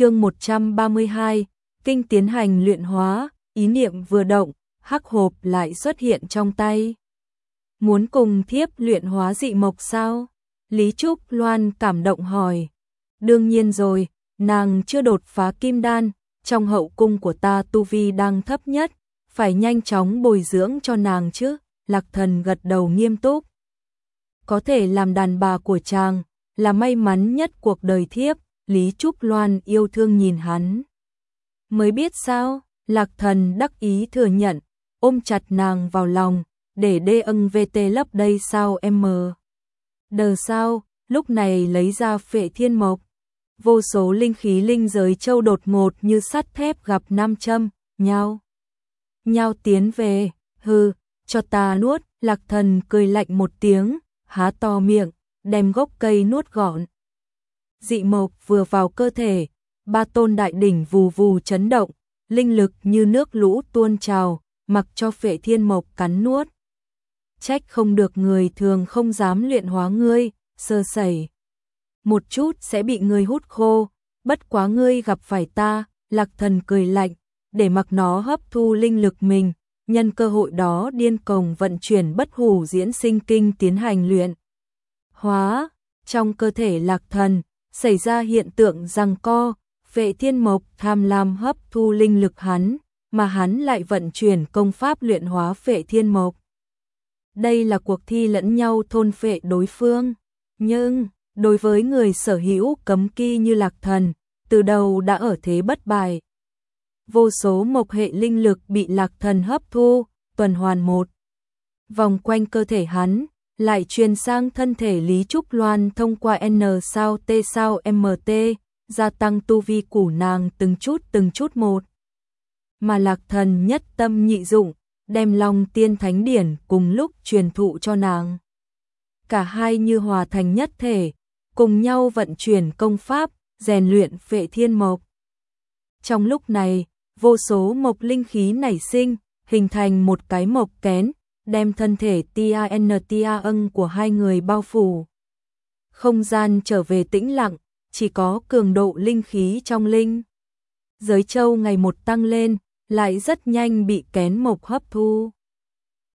chương 132, kinh tiến hành luyện hóa, ý niệm vừa động, hắc hộp lại xuất hiện trong tay. Muốn cùng thiếp luyện hóa dị mộc sao? Lý Trúc Loan cảm động hỏi. Đương nhiên rồi, nàng chưa đột phá kim đan, trong hậu cung của ta tu vi đang thấp nhất, phải nhanh chóng bồi dưỡng cho nàng chứ, lạc thần gật đầu nghiêm túc. Có thể làm đàn bà của chàng, là may mắn nhất cuộc đời thiếp, Lý Trúc Loan yêu thương nhìn hắn. Mới biết sao, lạc thần đắc ý thừa nhận, ôm chặt nàng vào lòng, để đê ân VT lấp đây sao em mờ. Đờ sao, lúc này lấy ra phệ thiên mộc. Vô số linh khí linh giới châu đột ngột như sắt thép gặp nam châm, nhau. Nhau tiến về, Hừ, cho ta nuốt, lạc thần cười lạnh một tiếng, há to miệng, đem gốc cây nuốt gọn. Dị mộc vừa vào cơ thể, ba tôn đại đỉnh vù vù chấn động, linh lực như nước lũ tuôn trào, mặc cho phệ thiên mộc cắn nuốt. Trách không được người thường không dám luyện hóa ngươi, sơ sẩy. Một chút sẽ bị ngươi hút khô, bất quá ngươi gặp phải ta, lạc thần cười lạnh, để mặc nó hấp thu linh lực mình, nhân cơ hội đó điên cồng vận chuyển bất hủ diễn sinh kinh tiến hành luyện. Hóa, trong cơ thể lạc thần, xảy ra hiện tượng răng co, vệ thiên mộc tham lam hấp thu linh lực hắn, mà hắn lại vận chuyển công pháp luyện hóa vệ thiên mộc. Đây là cuộc thi lẫn nhau thôn phệ đối phương, nhưng đối với người sở hữu cấm kỵ như lạc thần, từ đầu đã ở thế bất bại. Vô số mộc hệ linh lực bị lạc thần hấp thu, tuần hoàn một. Vòng quanh cơ thể hắn, lại truyền sang thân thể Lý Trúc Loan thông qua N sao T sao MT, gia tăng tu vi của nàng từng chút từng chút một. Mà lạc thần nhất tâm nhị dụng, đem long tiên thánh điển cùng lúc truyền thụ cho nàng. Cả hai như hòa thành nhất thể, cùng nhau vận chuyển công pháp, rèn luyện phệ thiên mộc. Trong lúc này, vô số mộc linh khí nảy sinh, hình thành một cái mộc kén, đem thân thể Tiantia ân của hai người bao phủ. Không gian trở về tĩnh lặng, chỉ có cường độ linh khí trong linh. Giới châu ngày một tăng lên, lại rất nhanh bị kén mộc hấp thu.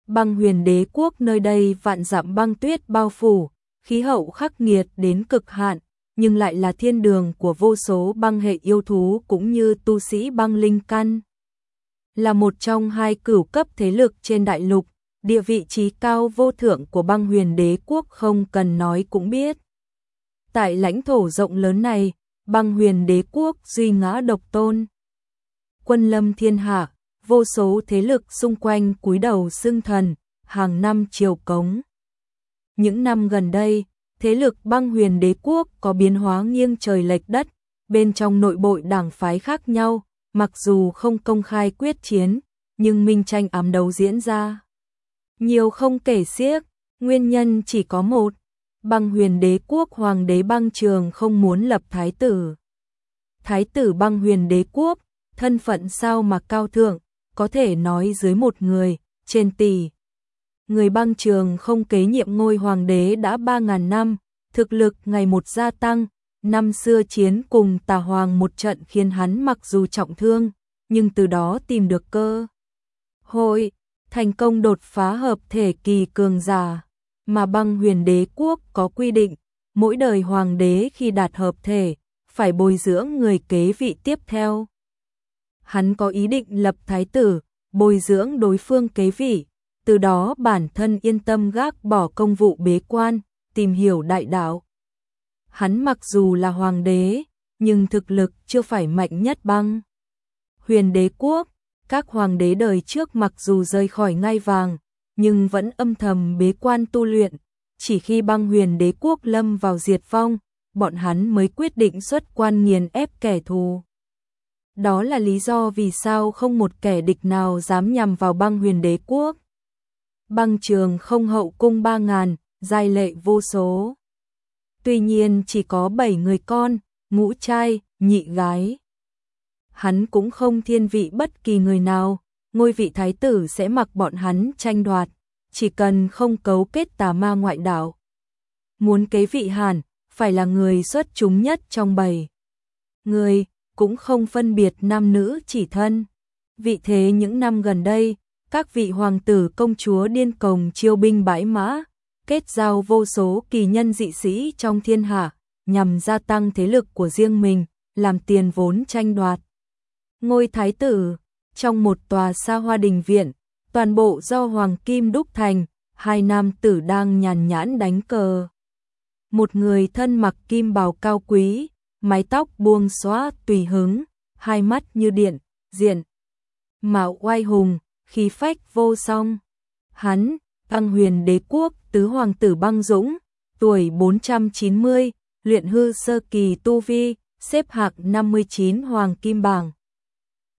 Băng huyền đế quốc nơi đây vạn dặm băng tuyết bao phủ, khí hậu khắc nghiệt đến cực hạn, nhưng lại là thiên đường của vô số băng hệ yêu thú cũng như tu sĩ băng linh căn. Là một trong hai cửu cấp thế lực trên đại lục, địa vị trí cao vô thượng của băng huyền đế quốc không cần nói cũng biết. Tại lãnh thổ rộng lớn này, băng huyền đế quốc duy ngã độc tôn. Quân lâm thiên hạ, vô số thế lực xung quanh cúi đầu xưng thần, hàng năm triều cống. Những năm gần đây, thế lực băng huyền đế quốc có biến hóa nghiêng trời lệch đất, bên trong nội bộ đảng phái khác nhau, mặc dù không công khai quyết chiến, nhưng minh tranh ám đấu diễn ra. Nhiều không kể xiếc, nguyên nhân chỉ có một, băng huyền đế quốc hoàng đế băng trường không muốn lập thái tử. Thái tử băng huyền đế quốc, thân phận sao mà cao thượng, có thể nói dưới một người, trên tỷ. Người băng trường không kế nhiệm ngôi hoàng đế đã 3.000 năm, thực lực ngày một gia tăng, năm xưa chiến cùng tà hoàng một trận khiến hắn mặc dù trọng thương, nhưng từ đó tìm được cơ. Hội, thành công đột phá hợp thể kỳ cường giả, mà băng huyền đế quốc có quy định, mỗi đời hoàng đế khi đạt hợp thể, phải bồi dưỡng người kế vị tiếp theo. Hắn có ý định lập thái tử, bồi dưỡng đối phương kế vị, từ đó bản thân yên tâm gác bỏ công vụ bế quan, tìm hiểu đại đạo. Hắn mặc dù là hoàng đế, nhưng thực lực chưa phải mạnh nhất băng. Huyền đế quốc, các hoàng đế đời trước mặc dù rời khỏi ngai vàng, nhưng vẫn âm thầm bế quan tu luyện, chỉ khi băng huyền đế quốc lâm vào diệt vong, bọn hắn mới quyết định xuất quan nghiền ép kẻ thù. Đó là lý do vì sao không một kẻ địch nào dám nhằm vào băng huyền đế quốc. Băng trường không hậu cung ba ngàn, giai lệ vô số. Tuy nhiên chỉ có bảy người con, ngũ trai, nhị gái. Hắn cũng không thiên vị bất kỳ người nào, ngôi vị thái tử sẽ mặc bọn hắn tranh đoạt, chỉ cần không cấu kết tà ma ngoại đạo. Muốn kế vị hàn, phải là người xuất chúng nhất trong bầy. Người, cũng không phân biệt nam nữ chỉ thân. Vị thế những năm gần đây, các vị hoàng tử công chúa điên cồng chiêu binh bãi mã, kết giao vô số kỳ nhân dị sĩ trong thiên hạ, nhằm gia tăng thế lực của riêng mình, làm tiền vốn tranh đoạt. Ngôi thái tử, trong một tòa xa hoa đình viện, toàn bộ do hoàng kim đúc thành, hai nam tử đang nhàn nhãn đánh cờ. Một người thân mặc kim bào cao quý, mái tóc buông xóa tùy hứng, hai mắt như điện, diện. Mạo oai hùng, khí phách vô song. Hắn, băng huyền đế quốc tứ hoàng tử băng dũng, tuổi 490, luyện hư sơ kỳ tu vi, xếp hạng 59 hoàng kim bảng.